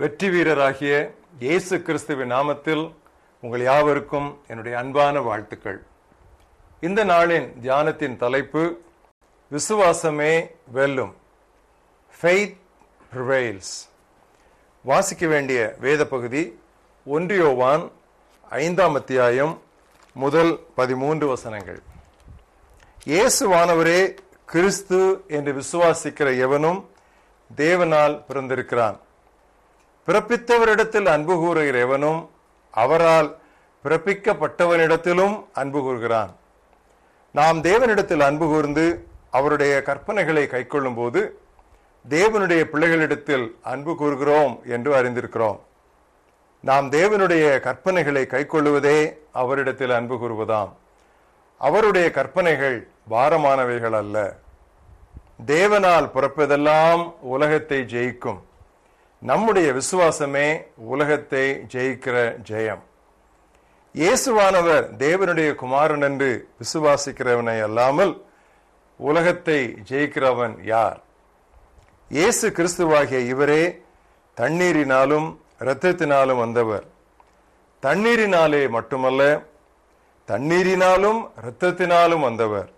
வெற்றி வீரராகிய இயேசு கிறிஸ்துவின் நாமத்தில் உங்கள் யாவருக்கும் என்னுடைய அன்பான வாழ்த்துக்கள். இந்த நாளின் தியானத்தின் தலைப்பு விசுவாசமே வெல்லும். ஃபெய்த் ப்ரிவைல்ஸ் வாசிக்க வேண்டிய வேத பகுதி ஒன்றியோவான் ஐந்தாம் அத்தியாயம் முதல் பதிமூன்று வசனங்கள். இயேசுவானவரே கிறிஸ்து என்று விசுவாசிக்கிற எவனும் தேவனால் பிறந்திருக்கிறான். பிறப்பித்தவரிடத்தில் அன்பு கூறுகிற எவனும் அவரால் பிறப்பிக்கப்பட்டவனிடத்திலும் அன்பு கூறுகிறான். நாம் தேவனிடத்தில் அன்பு கூர்ந்து அவருடைய கற்பனைகளை கைக்கொள்ளும் போது தேவனுடைய பிள்ளைகளிடத்தில் அன்பு கூறுகிறோம் என்று அறிந்திருக்கிறோம். நாம் தேவனுடைய கற்பனைகளை கைக்கொள்ளுவதே அவரிடத்தில் அன்பு கூறுவதாம். அவருடைய கற்பனைகள் பாரமானவைகள் அல்ல. தேவனால் பிறப்பதெல்லாம் உலகத்தை ஜெயிக்கும். நம்முடைய விசுவாசமே உலகத்தை ஜெயிக்கிற ஜெயம். இயேசுவானவர் தேவனுடைய குமாரன் என்று விசுவாசிக்கிறவனை அல்லாமல் உலகத்தை ஜெயிக்கிறவன் யார்? இயேசு கிறிஸ்துவாகிய இவரே தண்ணீரினாலும் இரத்தத்தினாலும் வந்தவர். தண்ணீரினாலே மட்டுமல்ல தண்ணீரினாலும் இரத்தத்தினாலும் வந்தவர்.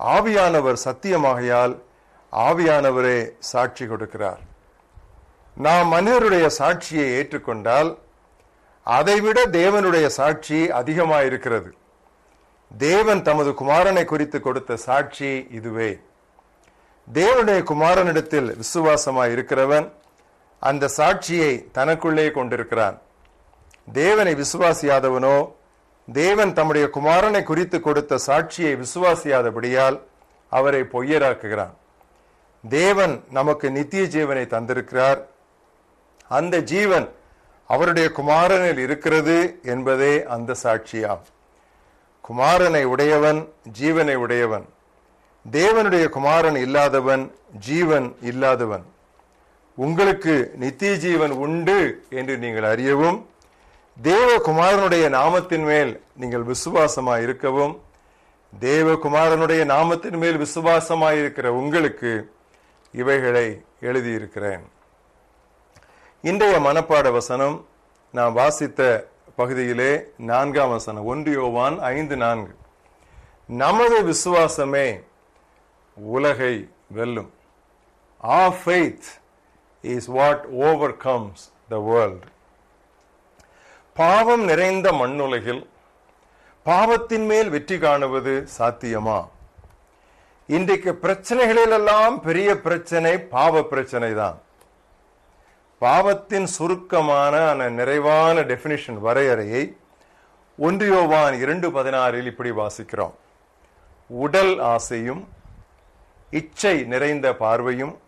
ஆவியானவர் சத்தியமாகையால் ஆவியானவரே சாட்சி கொடுக்கிறார். நாம் மனிதருடைய சாட்சியை ஏற்றுக்கொண்டால் அதைவிட தேவனுடைய சாட்சி அதிகமாயிருக்கிறது. தேவன் தமது குமாரனை குறித்து கொடுத்த சாட்சி இதுவே. தேவனுடைய குமாரனிடத்தில் விசுவாசமாய் இருக்கிறவன் அந்த சாட்சியை தனக்குள்ளே கொண்டிருக்கிறான். தேவனை விசுவாசியாதவனோ தேவன் தம்முடைய குமாரனை குறித்து கொடுத்த சாட்சியை விசுவாசியாதபடியால் அவரை பொய்யராக்குகிறான். தேவன் நமக்கு நித்திய ஜீவனை தந்திருக்கிறார். அந்த ஜீவன் அவருடைய குமாரனில் இருக்கிறது என்பதே அந்த சாட்சியாம். குமாரனை உடையவன் ஜீவனை உடையவன். தேவனுடைய குமாரன் இல்லாதவன் ஜீவன் இல்லாதவன். உங்களுக்கு நித்திய ஜீவன் உண்டு என்று நீங்கள் அறியவும் தேவகுமாரனுடைய நாமத்தின் மேல் நீங்கள் விசுவாசமாய் இருக்கவும் தேவகுமாரனுடைய நாமத்தின் மேல் விசுவாசமாக இருக்கிற உங்களுக்கு இவைகளை எழுதியிருக்கிறேன். இன்றைய மனப்பாட வசனம் நான் வாசித்த பகுதியிலே நான்காம் வசனம் ஒன்றியோவான் ஐந்து நான்கு. நமது விசுவாசமே உலகை வெல்லும். Our faith is what overcomes the world பாவம் நிறைந்த மண்ணுலகில் பாவத்தின் மேல் வெற்றி காணுவது சாத்தியமா? இன்றைக்கு பிரச்சனைகளிலெல்லாம் பெரிய பிரச்சனை பாவ பிரச்சனை தான் பாவத்தின் சுருக்கமான அந்த நிறைவான டெபினிஷன் வரையறையை ஒன்றியோவான் இரண்டு பதினாறில் இப்படி வாசிக்கிறோம். உடல் ஆசையும் இச்சை நிறைந்த பார்வையும்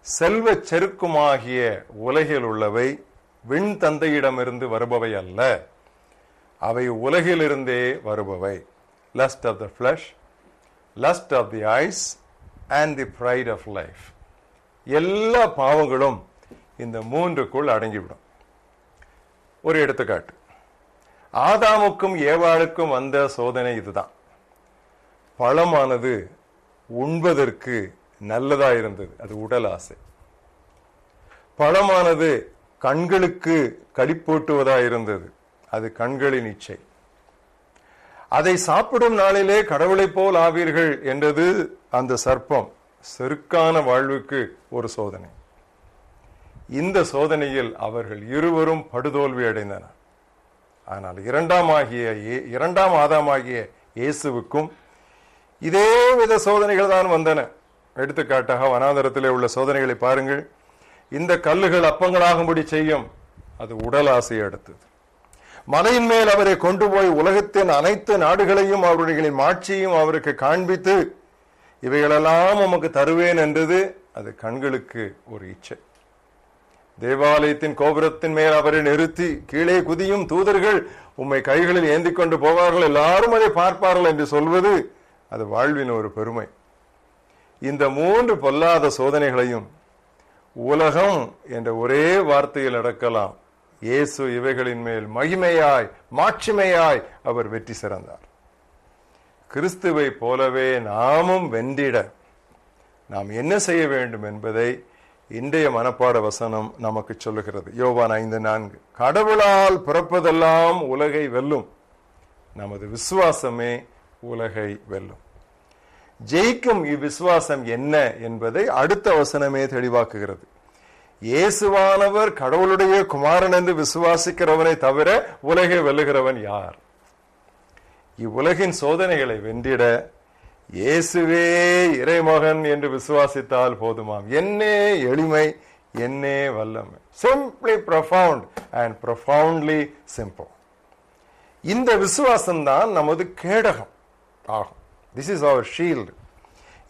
செல்வ செருக்குமாகிய உலகில் உள்ளவை விண் தந்தையிடமிருந்து வருபவை அல்ல. அவை உலகிலிருந்தே வருபவை. Lust of the flesh lust of the eyes and the pride of life எல்லா பாவங்களும் இந்த மூன்றுக்குள் அடங்கிவிடும். ஒரு எடுத்துக்காட்டு. ஆதாமுக்கும் ஏவாளுக்கும் வந்த சோதனை இதுதான். பழமானது உண்பதற்கு நல்லதா இருந்தது. அது உடல் ஆசை. பழமானது கண்களுக்கு கடிப்பூட்டுவதா இருந்தது. அது கண்களின் இச்சை. அதை சாப்பிடும் நாளிலே கடவுளை போல் ஆவீர்கள் என்றது அந்த சர்ப்பம். செருக்கான வாழ்வுக்கு ஒரு சோதனை. இந்த சோதனையில் அவர்கள் இருவரும் படுதோல்வி அடைந்தனர். ஆனால் இரண்டாம் ஆகிய இரண்டாம் ஆதாமாகிய இயேசுவுக்கும் இதே வித சோதனைகள் தான் வந்தன. எடுத்துக்காட்டாக வனாந்தரத்திலே உள்ள சோதனைகளை பாருங்கள். இந்த கல்லுகள் அப்பங்களாகும்படி செய்யும். அது உடல் ஆசையை அடுத்தது. மலையின் மேல் அவரை கொண்டு போய் உலகத்தின் அனைத்து நாடுகளையும் அவருடைய மாட்சியும் அவருக்கு காண்பித்து இவைகளெல்லாம் உமக்கு தருவேன் என்றது அது கண்களுக்கு ஒரு இச்சை. தேவாலயத்தின் கோபுரத்தின் மேல் அவரை நிறுத்தி கீழே குதியும் தூதர்கள் உம்மை கைகளில் ஏந்தி கொண்டு போவார்கள். எல்லாரும் அதை பார்ப்பார்கள் என்று சொல்வது அது வாழ்வின் ஒரு பெருமை. இந்த மூன்று பொல்லாத சோதனைகளையும் உலகம் என்ற ஒரே வார்த்தையில் நடக்கலாம். இயேசு இவைகளின் மேல் மகிமையாய் மாட்சிமையாய் அவர் வெற்றி சிறந்தார். கிறிஸ்துவை போலவே நாமும் வென்றிட. நாம் என்ன செய்ய வேண்டும் என்பதை இன்றைய மனப்பாட வசனம் நமக்கு சொல்லுகிறது. யோவான் ஐந்து நான்கு. கடவுளால் பிறப்பதெல்லாம் உலகை வெல்லும். நமது விசுவாசமே உலகை வெல்லும். ஜெயிக்கும் இவ்விசுவாசம் என்ன என்பதை அடுத்த வசனமே தெளிவாக்குகிறது. இயேசுவானவர் கடவுளுடைய குமாரன் என்று விசுவாசிக்கிறவனை தவிர உலகை வெல்லுகிறவன் யார்? இவ்வுலகின் சோதனைகளை வென்றிட இயேசுவே இறைமகன் என்று விசுவாசித்தால் போதுமாம். என்னே எளிமை என்னே வல்லமை. Simply profound and profoundly simple இந்த விசுவாசம் தான் நமது கேடகம். ஆகும். திஸ் இஸ் அவர் ஷீல்டு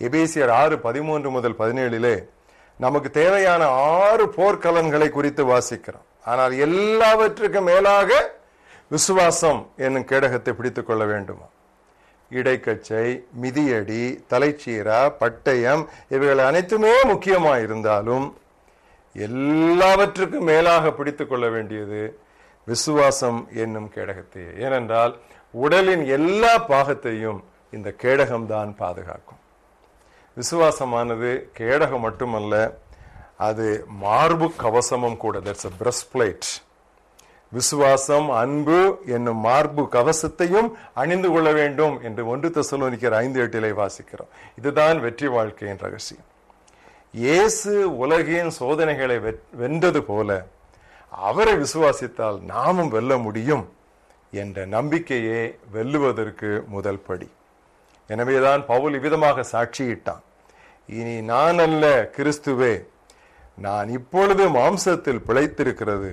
எபேசியர் ஆறு பதிமூன்று முதல் பதினேழிலே நமக்கு தேவையான ஆறு போர்க்கலன்களை குறித்து வாசிக்கிறோம். ஆனால் எல்லாவற்றுக்கும் மேலாக விசுவாசம் என்னும் கேடகத்தை பிடித்துக் கொள்ள வேண்டுமா? இடைக்கச்சை மிதியடி தலைச்சீரா பட்டயம் இவைகள் அனைத்துமே முக்கியமாக இருந்தாலும் எல்லாவற்றுக்கும் மேலாக பிடித்து கொள்ள வேண்டியது விசுவாசம் என்னும் கேடகத்தை. ஏனென்றால் உடலின் எல்லா பாகத்தையும் இந்த கேடகம்தான் பாதுகாக்கும். விசுவாசமானது கேடகம் மட்டுமல்ல அது மார்பு கவசமும் கூட தட்ஸ் அ பிரஸ்ட் பிளேட் விசுவாசம் அன்பு என்னும் மார்பு கவசத்தையும் அணிந்து கொள்ள வேண்டும் என்று ஒன்று தசலோனிக்கிற ஐந்து எட்டிலே வாசிக்கிறோம். இதுதான் வெற்றி வாழ்க்கையின் ரகசியம். இயேசு உலகின் சோதனைகளை வென்றது போல அவரை விசுவாசித்தால் நாமும் வெல்ல முடியும் என்ற நம்பிக்கையே வெல்லுவதற்கு முதல் படி. எனவேதான் பவுல் இவ்விதமாக சாட்சியிட்டான். இனி நான் அல்ல கிறிஸ்துவே நான் இப்பொழுது மாம்சத்தில் பிழைத்திருக்கிறது.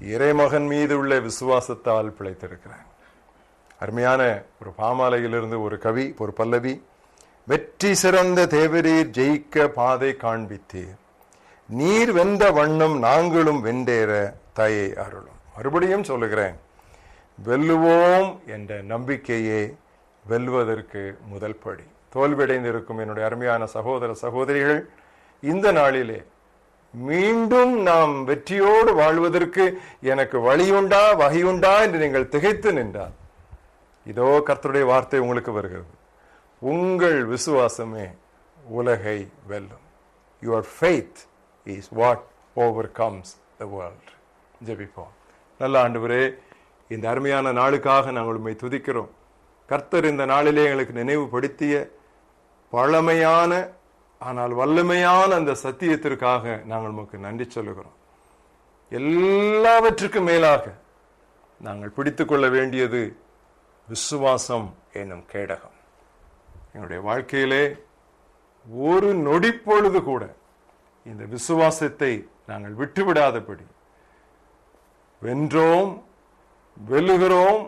இறைமகன் மீது உள்ள விசுவாசத்தால் பிழைத்திருக்கிறேன். அருமையான ஒரு பாமாலையிலிருந்து ஒரு கவி ஒரு பல்லவி வெற்றி சிறந்த தேவரீர் ஜெயிக்க பாதை காண்பித்தீர். நீர் வெந்த வண்ணம் நாங்களும் வெண்டேற தயை அருளும். மறுபடியும் சொல்லுகிறேன் வெல்லுவோம் என்ற நம்பிக்கையே வெல்வதற்கு முதல் படி. தோல்வியடைந்திருக்கும் என்னுடைய அருமையான சகோதர சகோதரிகள் இந்த நாளிலே மீண்டும் நாம் வெற்றியோடு வாழ்வதற்கு எனக்கு வழியுண்டா வகையுண்டா என்று நீங்கள் திகைத்து நின்றார் இதோ கர்த்தருடைய வார்த்தை உங்களுக்கு வருகிறது. உங்கள் விசுவாசமே உலகை வெல்லும். Your faith is what overcomes the world ஜெபிப்போம். நல்ல ஆண்டவரே இந்த அருமையான நாளுக்காக நாங்கள் உண்மை துதிக்கிறோம். கர்த்தர் இந்த நாளிலே எங்களுக்கு நினைவுபடுத்திய பழமையான ஆனால் வல்லமையான அந்த சத்தியத்திற்காக நாங்கள் உமக்கு நன்றி சொல்லுகிறோம். எல்லாவற்றுக்கும் மேலாக நாங்கள் பிடித்து கொள்ள வேண்டியது விசுவாசம் என்னும் கேடகம். எங்களுடைய வாழ்க்கையிலே ஒரு நொடிப்பொழுது கூட இந்த விசுவாசத்தை நாங்கள் விட்டுவிடாதபடி வென்றோம் வெல்லுகிறோம்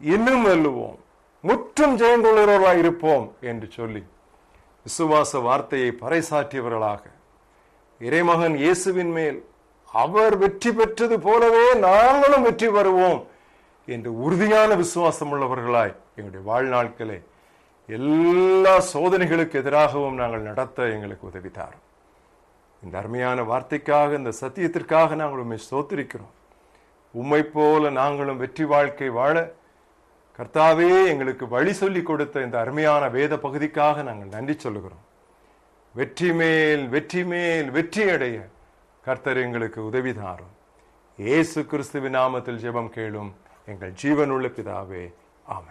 இன்னும் வெல்லுவோம் முற்றும் ஜெயங்கொள்கிறவர்களாக இருப்போம் என்று சொல்லி விசுவாச வார்த்தையை பறைசாற்றியவர்களாக. இறைமகன் இயேசுவின் மேல் அவர் வெற்றி பெற்றது போலவே நாங்களும் வெற்றி பெறுவோம் என்று உறுதியான விசுவாசம் உள்ளவர்களாய் எங்களுடைய வாழ்நாட்களே எல்லா சோதனைகளுக்கு எதிராகவும் நாங்கள் நடத்த எங்களுக்கு உதவி இந்த அருமையான வார்த்தைக்காக இந்த சத்தியத்திற்காக நாங்கள் உண்மை சோத்திருக்கிறோம் உம்மை போல நாங்களும் வெற்றி வாழ்க்கை வாழ கர்த்தாவே எங்களுக்கு வழி சொல்லி கொடுத்த இந்த அருமையான வேத பகுதிக்காக நாங்கள் நன்றி சொல்லுகிறோம். வெற்றி மேல் வெற்றி மேல் வெற்றி அடைய கர்த்தர் எங்களுக்கு உதவி தாரும். ஏசு கிறிஸ்துவின் நாமத்தில் ஜெபம் கேளும் எங்கள் ஜீவனுள்ள பிதாவே ஆமை